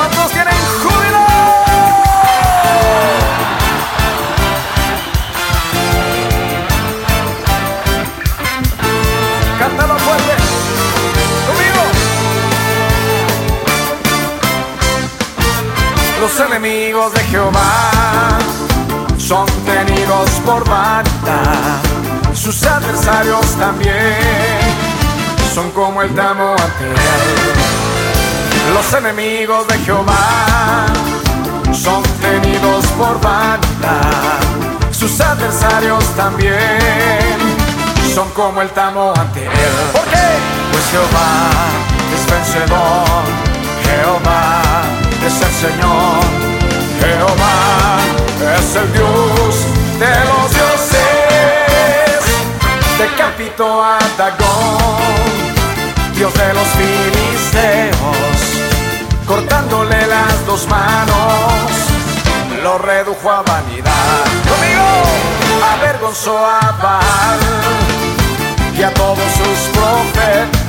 ¿Cuántos tienen júbilo? Cántalo fuerte. Conmigo. Los enemigos de Jehová son tenidos por banda. Sus adversarios también son como el tamo ante él. Los enemigos de Jehová son tenidos por banda. Sus adversarios también son como el tamo ante él. ¿Por qué? Pues Jehová es vencedor. Jehová es el Señor. Jehová es el Dios de los dioses. Decapitó a Dagón, Dios de los filisteos, a vanidad. Conmigo avergonzó a Baal y a todos sus profetas.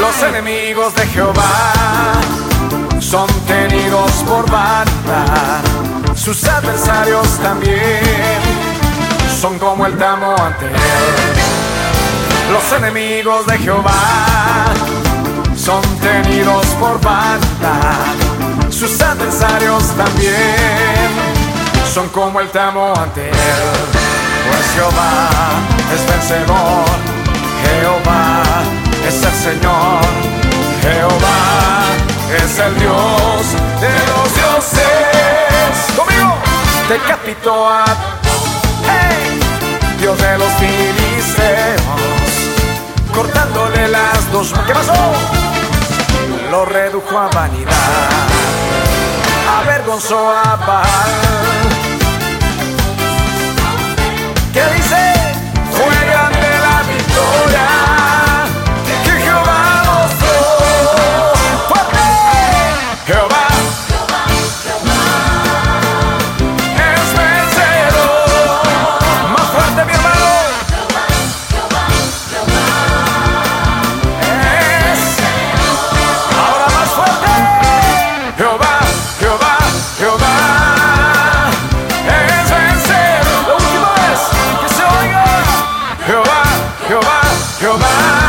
Los enemigos de Jehová son tenidos por banda. Sus adversarios también son como el tamo ante él. Los enemigos de Jehová son tenidos por banda. Sus adversarios también son como el tamo ante él. Pues Jehová es vencedor. Jehová el Señor. Jehová es el Dios de los dioses. Conmigo, decapitó a ¡Hey! Dios de los filisteos, cortándole las dos. ¿Qué pasó? Lo redujo a vanidad, avergonzó a Baal. Vencedor.